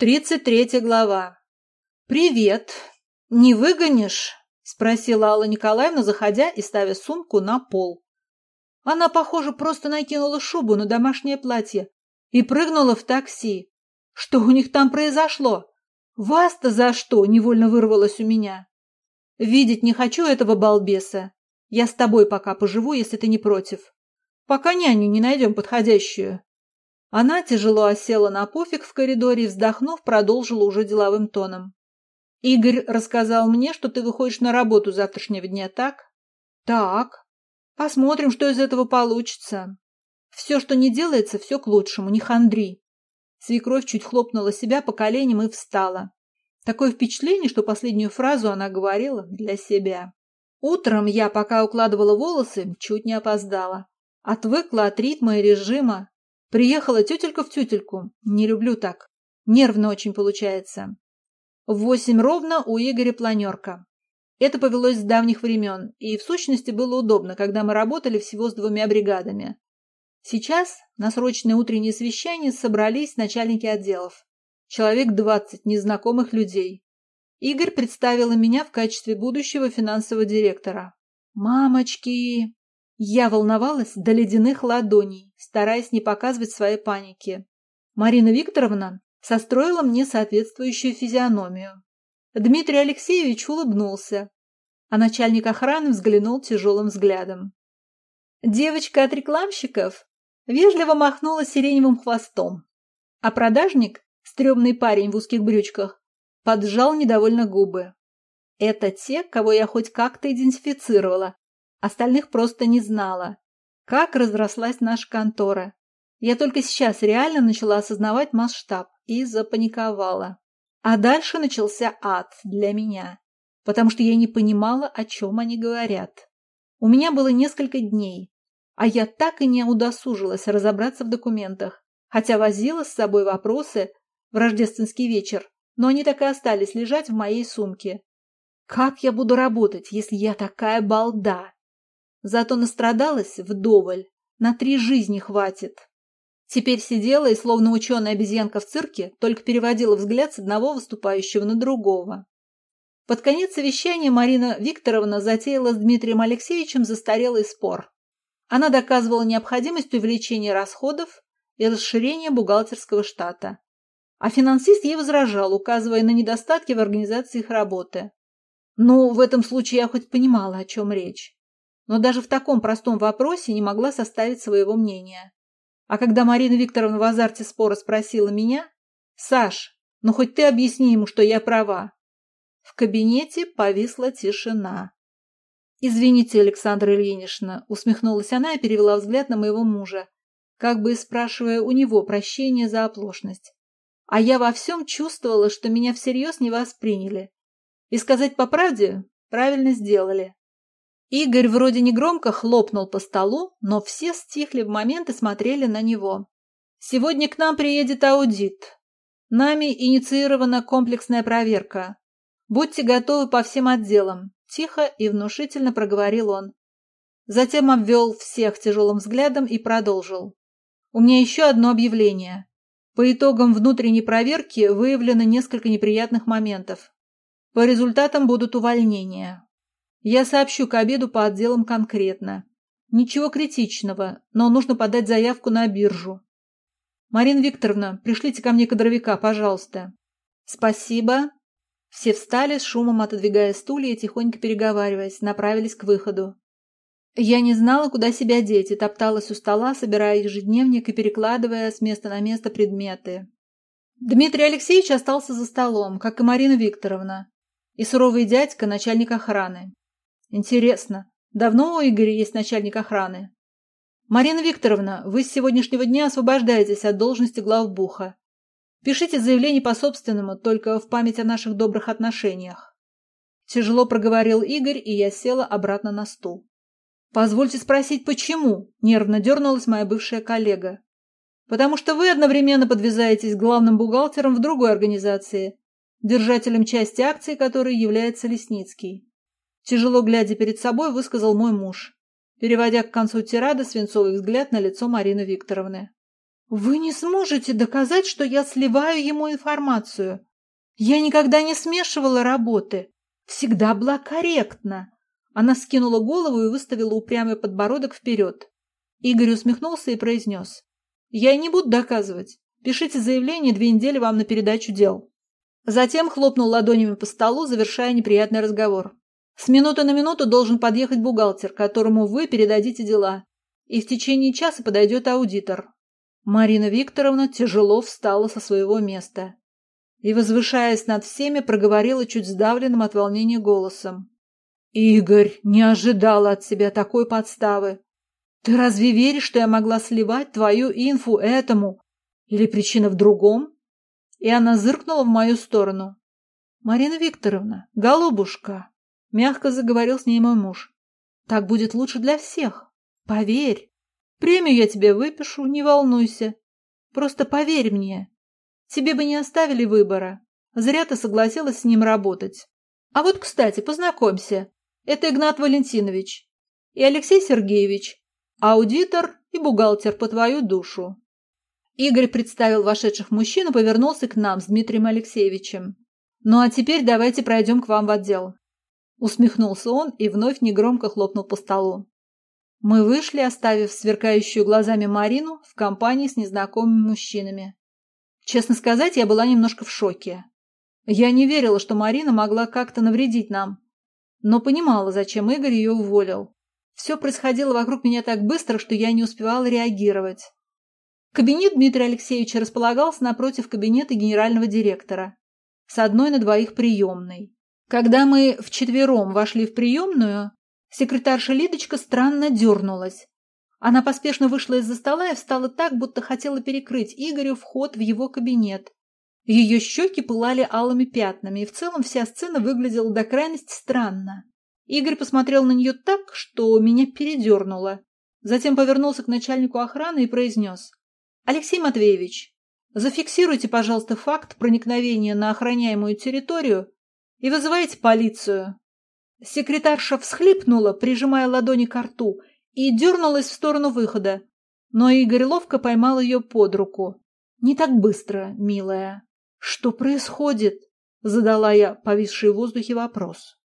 Тридцать третья глава. «Привет! Не выгонишь?» – спросила Алла Николаевна, заходя и ставя сумку на пол. Она, похоже, просто накинула шубу на домашнее платье и прыгнула в такси. Что у них там произошло? Вас-то за что? Невольно вырвалось у меня. Видеть не хочу этого балбеса. Я с тобой пока поживу, если ты не против. Пока няню не найдем подходящую. Она тяжело осела на пуфик в коридоре и, вздохнув, продолжила уже деловым тоном. «Игорь рассказал мне, что ты выходишь на работу завтрашнего дня, так?» «Так. Посмотрим, что из этого получится. Все, что не делается, все к лучшему, не хандри». Свекровь чуть хлопнула себя по коленям и встала. Такое впечатление, что последнюю фразу она говорила для себя. Утром я, пока укладывала волосы, чуть не опоздала. Отвыкла от ритма и режима, Приехала тетелька в тютельку. Не люблю так. Нервно очень получается. В восемь ровно у Игоря планерка. Это повелось с давних времен, и в сущности было удобно, когда мы работали всего с двумя бригадами. Сейчас на срочное утреннее совещание собрались начальники отделов. Человек двадцать незнакомых людей. Игорь представила меня в качестве будущего финансового директора. «Мамочки!» Я волновалась до ледяных ладоней, стараясь не показывать своей паники. Марина Викторовна состроила мне соответствующую физиономию. Дмитрий Алексеевич улыбнулся, а начальник охраны взглянул тяжелым взглядом. Девочка от рекламщиков вежливо махнула сиреневым хвостом, а продажник, стрёмный парень в узких брючках, поджал недовольно губы. Это те, кого я хоть как-то идентифицировала Остальных просто не знала. Как разрослась наша контора. Я только сейчас реально начала осознавать масштаб и запаниковала. А дальше начался ад для меня, потому что я не понимала, о чем они говорят. У меня было несколько дней, а я так и не удосужилась разобраться в документах, хотя возила с собой вопросы в рождественский вечер, но они так и остались лежать в моей сумке. Как я буду работать, если я такая балда? Зато настрадалась вдоволь, на три жизни хватит. Теперь сидела и, словно ученая обезьянка в цирке, только переводила взгляд с одного выступающего на другого. Под конец совещания Марина Викторовна затеяла с Дмитрием Алексеевичем застарелый спор. Она доказывала необходимость увеличения расходов и расширения бухгалтерского штата. А финансист ей возражал, указывая на недостатки в организации их работы. Ну, в этом случае я хоть понимала, о чем речь но даже в таком простом вопросе не могла составить своего мнения. А когда Марина Викторовна в азарте спора спросила меня, «Саш, ну хоть ты объясни ему, что я права». В кабинете повисла тишина. «Извините, Александра Ильинична», — усмехнулась она и перевела взгляд на моего мужа, как бы спрашивая у него прощения за оплошность. А я во всем чувствовала, что меня всерьез не восприняли. И сказать по правде, правильно сделали. Игорь вроде негромко хлопнул по столу, но все стихли в момент и смотрели на него. «Сегодня к нам приедет аудит. Нами инициирована комплексная проверка. Будьте готовы по всем отделам», – тихо и внушительно проговорил он. Затем обвел всех тяжелым взглядом и продолжил. «У меня еще одно объявление. По итогам внутренней проверки выявлено несколько неприятных моментов. По результатам будут увольнения. Я сообщу к обеду по отделам конкретно. Ничего критичного, но нужно подать заявку на биржу. Марина Викторовна, пришлите ко мне кадровика, пожалуйста. Спасибо. Все встали, с шумом отодвигая стулья и тихонько переговариваясь, направились к выходу. Я не знала, куда себя деть, и топталась у стола, собирая ежедневник и перекладывая с места на место предметы. Дмитрий Алексеевич остался за столом, как и Марина Викторовна, и суровый дядька, начальник охраны. Интересно, давно у Игоря есть начальник охраны? Марина Викторовна, вы с сегодняшнего дня освобождаетесь от должности главбуха. Пишите заявление по собственному, только в память о наших добрых отношениях. Тяжело проговорил Игорь, и я села обратно на стул. Позвольте спросить, почему? Нервно дернулась моя бывшая коллега. Потому что вы одновременно подвязаетесь главным бухгалтером в другой организации, держателем части акций которой является Лесницкий. Тяжело глядя перед собой, высказал мой муж, переводя к концу тирады свинцовый взгляд на лицо Марины Викторовны. Вы не сможете доказать, что я сливаю ему информацию. Я никогда не смешивала работы. Всегда была корректна. Она скинула голову и выставила упрямый подбородок вперед. Игорь усмехнулся и произнес. Я и не буду доказывать. Пишите заявление, две недели вам на передачу дел. Затем хлопнул ладонями по столу, завершая неприятный разговор. С минуты на минуту должен подъехать бухгалтер, которому вы передадите дела. И в течение часа подойдет аудитор. Марина Викторовна тяжело встала со своего места и, возвышаясь над всеми, проговорила чуть сдавленным от волнения голосом. «Игорь не ожидала от себя такой подставы. Ты разве веришь, что я могла сливать твою инфу этому? Или причина в другом?» И она зыркнула в мою сторону. «Марина Викторовна, голубушка!» — мягко заговорил с ней мой муж. «Так будет лучше для всех. Поверь. Премию я тебе выпишу, не волнуйся. Просто поверь мне. Тебе бы не оставили выбора. Зря ты согласилась с ним работать. А вот, кстати, познакомься. Это Игнат Валентинович и Алексей Сергеевич, аудитор и бухгалтер по твою душу. Игорь представил вошедших мужчин и повернулся к нам с Дмитрием Алексеевичем. «Ну а теперь давайте пройдем к вам в отдел». Усмехнулся он и вновь негромко хлопнул по столу. Мы вышли, оставив сверкающую глазами Марину в компании с незнакомыми мужчинами. Честно сказать, я была немножко в шоке. Я не верила, что Марина могла как-то навредить нам, но понимала, зачем Игорь ее уволил. Все происходило вокруг меня так быстро, что я не успевала реагировать. Кабинет Дмитрия Алексеевича располагался напротив кабинета генерального директора, с одной на двоих приемной. Когда мы вчетвером вошли в приемную, Секретарша Лидочка странно дернулась. Она поспешно вышла из-за стола и встала так, будто хотела перекрыть Игорю вход в его кабинет. Ее щеки пылали алыми пятнами, и в целом вся сцена выглядела до крайности странно. Игорь посмотрел на нее так, что меня передернуло. Затем повернулся к начальнику охраны и произнес. «Алексей Матвеевич, зафиксируйте, пожалуйста, факт проникновения на охраняемую территорию и вызывайте полицию. Секретарша всхлипнула, прижимая ладони к рту, и дернулась в сторону выхода. Но Игорь ловко поймал ее под руку. «Не так быстро, милая». «Что происходит?» — задала я повисший в воздухе вопрос.